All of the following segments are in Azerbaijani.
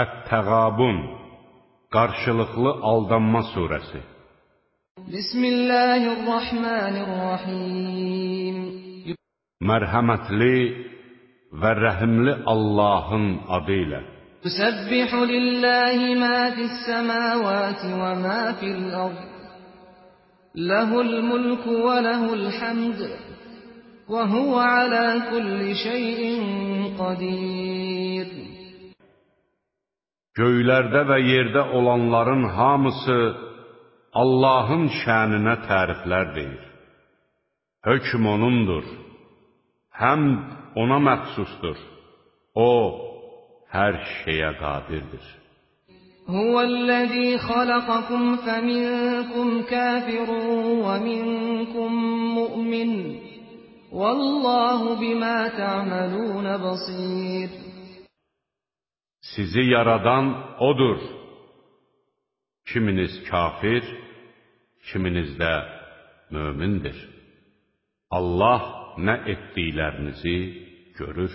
Ət-Təğabun Qarşılıqlı aldanma surəsi Bismillahirrahmanirrahim Mərhəmətli və rəhimli Allahın adı ilə Yusabbihu lillahi ma fis-semawati və ma fil-ard Lehul mulku və lehul hamd və huve ala kulli şeyin qadir Göylərdə və yerdə olanların hamısı Allahın şəninə təriflər deyir. Hökm O'nundur. Həmd O'na məxsusdur. O, hər şeyə qadirdir. Huvəl-ləzî xalaqakum fəminkum kafirun və minkum mu'min. Vallahu bima ta'malun basir. Sizi yaradan O'dur. Kiminiz kafir, kiminiz də mömindir. Allah nə etdiklərinizi görür.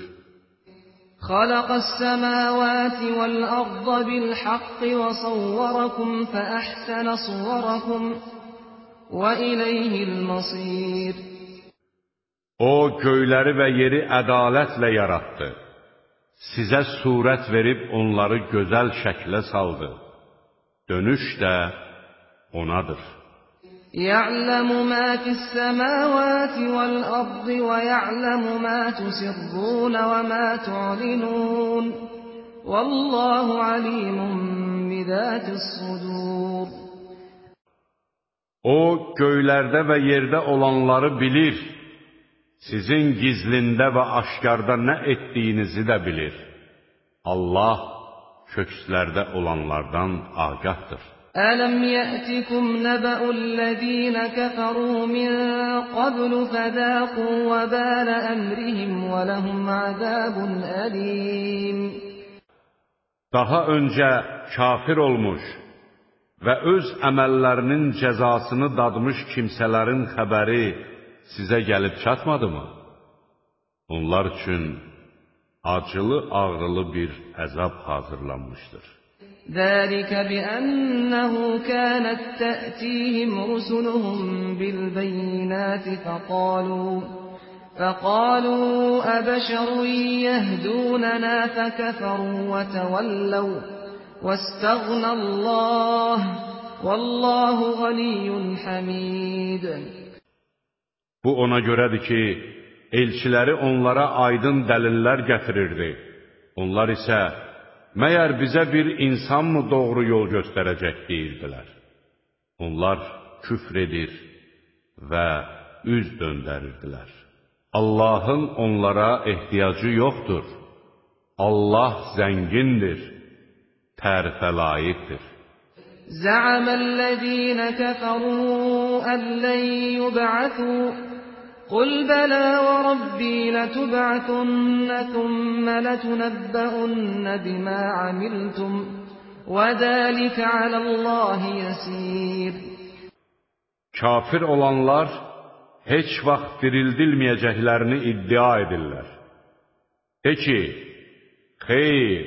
خلق السماوات والأرض بالحق وصوركم فأحسن صوركم وإليه المصير O göyləri və yeri ədalətlə yaratdı. Sizə surət verib onları gözəl şəklə saldı. Dönüş də onadır. يعلم ما في السماوات والأرض ويعلم ما تسرون وما تعلنون والله عليم بذات الصدور O göylərdə və yerdə olanları bilir. sizin gizlində və aşkarda nə etdiyinizi də bilir. Allah kökslərdə olanlardan agahdır. Ələm yətikum nəbəullezîne kəfəru min qablu fədəqu və bələ əmrihim və ləhum əzəbun əlim. Daha öncə kafir olmuş və öz əməllərinin cəzasını dadmış kimsələrin xəbəri sizə gəlib çatmadımı? Onlar üçün acılı-ağrılı bir əzab hazırlanmışdır. ذلك بأنه كانت تأتيهم رسلهم بالبينات فقالوا فقالوا أبشر يهدوننا فكفروا وتولوا واستغنى الله والله غني حميد Bu ona görədir ki, elçiləri onlara aydın dəlillər gətirirdi. Onlar isə, məyər bizə bir insanmı doğru yol göstərəcək deyirdilər. Onlar küfr edir və üz döndərirdilər. Allahın onlara ehtiyacı yoxdur. Allah zəngindir, tərifə layiqdir. Zəamə ləzīnə kəfəru ən lən yub'atū قل بلى وربي لتبعثن ثم لتنبؤن بما عملتم وذلك على الله يسير Kafir olanlar heç vaxt dirildilməyəcəklərini iddia edirlər. De ki, xeyr,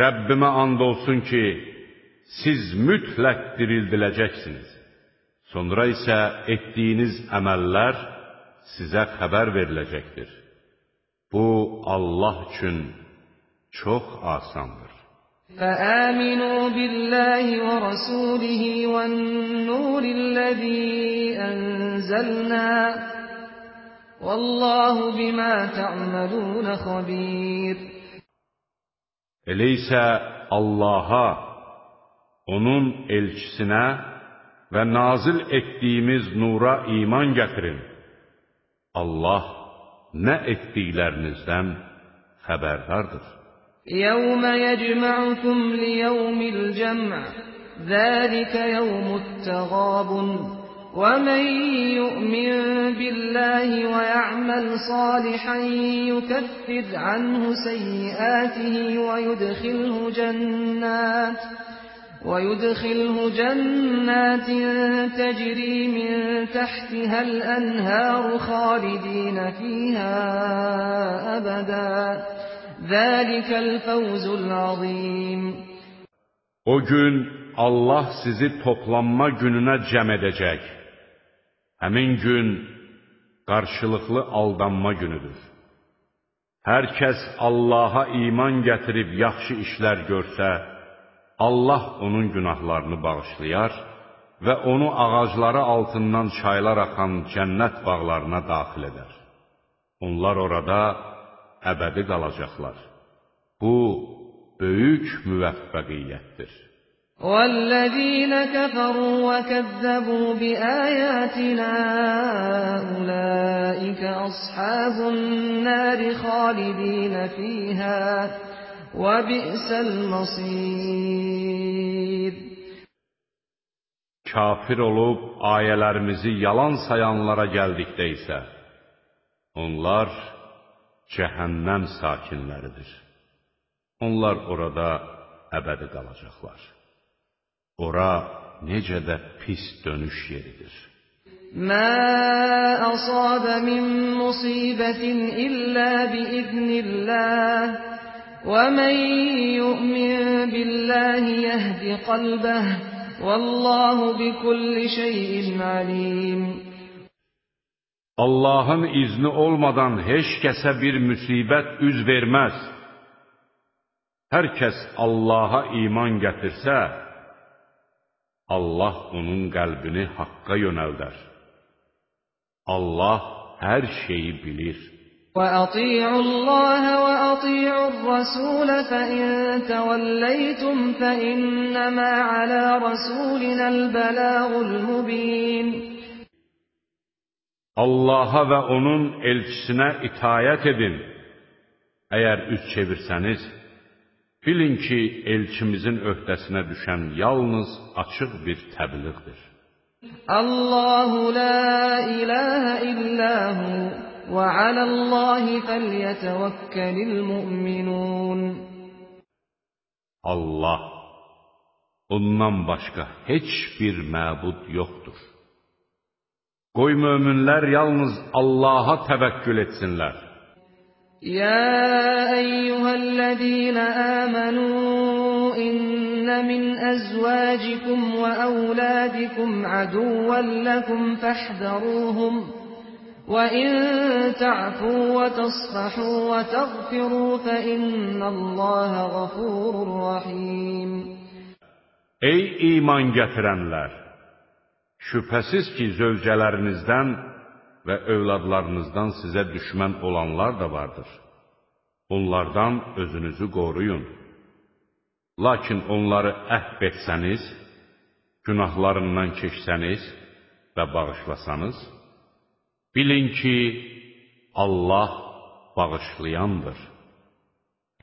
Rəbbimə and olsun ki, siz mütləq dirildiləcəksiniz. Sonra isə etdiyiniz əməllər sizə xəbər veriləcəkdir. Bu, Allah üçün çox asandır. فآمنوا بالله ورسوله والنور الذي أنزلنا والله بما تعملون خبير Elə isə Allaha, onun elçisinə və nazil etdiyimiz nura iman gətirin. Allah nə etdiklərinizdən xəbərdardır. يوم يجمعكم ليوم الجمع ذلك يوم التغابن ومن يؤمن بالله ويعمل صالحا يكفر عنه سيئاته ويدخله جنات ويدخله جنات تجري من تحتها الأنهار خالدين فيها أبداً ذَٰلِكَ الْفَوْزُ الْعَظِيمُ O gün Allah sizi toplanma gününə cəm edəcək. Həmin gün qarşılıqlı aldanma günüdür. Hər kəs Allaha iman gətirib yaxşı işlər görsə, Allah onun günahlarını bağışlayar və onu ağacları altından çaylar axan cənnət bağlarına daxil edər. Onlar orada əbədi qalacaqlar. Bu, böyük müvəffəqiyyətdir. وَالَّذِينَ كَفَرُوا وَكَذَّبُوا بِآيَاتِنَا أُولَٰئِكَ أَصْحَابُ النَّارِ خَالِدِينَ فِيهَا وَبِئْسَ الْمَصِيرُ Kafir olub ayələrimizi yalan sayanlara gəldikdə isə, onlar cəhənnəm sakinləridir. Onlar orada əbədi qalacaqlar. Ora necə də pis dönüş yeridir. Mə asabə min musibətin illə biiznillah və mən yu'min billahi yəhdi qalbəh Vallahu bikulli şeyin alim. Allahın izni olmadan heç kəsə bir müsibət üz verməz. Hər kəs Allaha iman gətirsə, Allah onun qəlbini haqqa yönəldər. Allah hər şeyi bilir. وَأَطِيعُوا اللَّهَ وَأَطِيعُوا الرَّسُولَ فَإِن تَوَلَّيْتُمْ فَإِنَّمَا عَلَى رَسُولِنَا الْبَلَاغُ الْمُبِينُ Allaha və onun elçisinə itayət edin. Əgər üz çevirsəniz, bilin ki, elçimizin öhdəsinə düşən yalnız açıq bir təbliğdir. Allahu la ilahə illəhu وعلى الله فليتوكل المؤمنون الله ondan başqa heç bir məbud yoxdur. Qoy möminlər yalnız Allaha təvəkkül etsinlər. Ya eyyuhellezina amanu inna min azwajikum wa auladikum aduwwan lakum fahdharuhum وإن تعفوا وتصفحوا وتغفروا فإن الله غفور رحيم Ey iman gətirənlər! Şübhəsiz ki, zövcələrinizdən və övladlarınızdan sizə düşmən olanlar da vardır. Onlardan özünüzü qoruyun. Lakin onları əhv etsəniz, günahlarından keçsəniz və bağışlasanız, bilin ki, Allah bağışlayandır,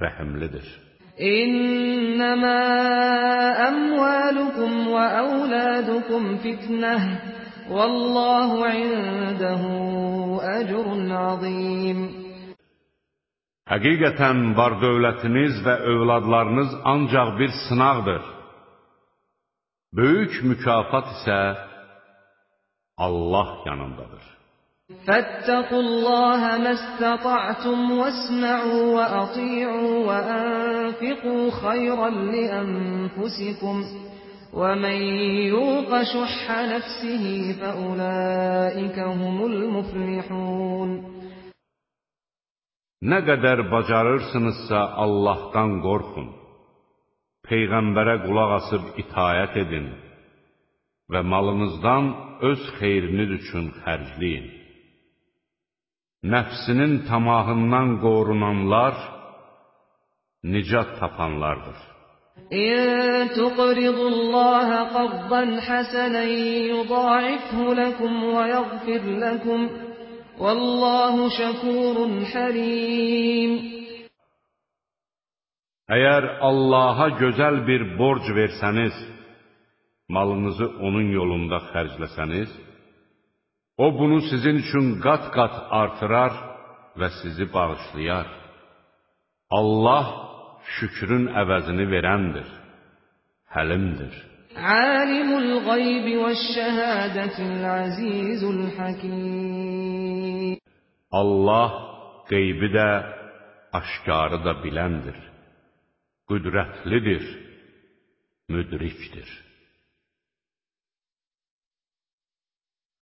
rəhimlidir. İnnəmə əmvalukum və əvladukum fitnəh Vallahu indehu ecrun azim. Həqiqətən var dövlətiniz və övladlarınız ancaq bir sınaqdır. Böyük mükafat isə Allah yanındadır. فاتقوا الله ما استطعتم واسمعوا وأطيعوا وأنفقوا خيرا لأنفسكم ومن يوق شح نفسه فأولئك هم المفلحون Nə qədər bacarırsınızsa Allahdan qorxun. Peyğəmbərə qulaq asıb itayət edin və malınızdan öz xeyriniz üçün xərcləyin. nəfsinin tamahından qorunanlar nicat tapanlardır. İn tuqridullaha qardan hasanan yuda'ifhu lakum və yaghfir lakum. Vallahu şakurun halim. Əgər Allaha gözəl bir borc versəniz, malınızı onun yolunda xərcləsəniz, o bunu sizin üçün qat-qat artırar və sizi bağışlayar. Allah şükrün əvəzini verəndir, həlimdir. Alimul qaybi və şəhədətil azizul hakim. Allah qeybi də, aşkarı da biləndir, qüdrətlidir, müdrikdir.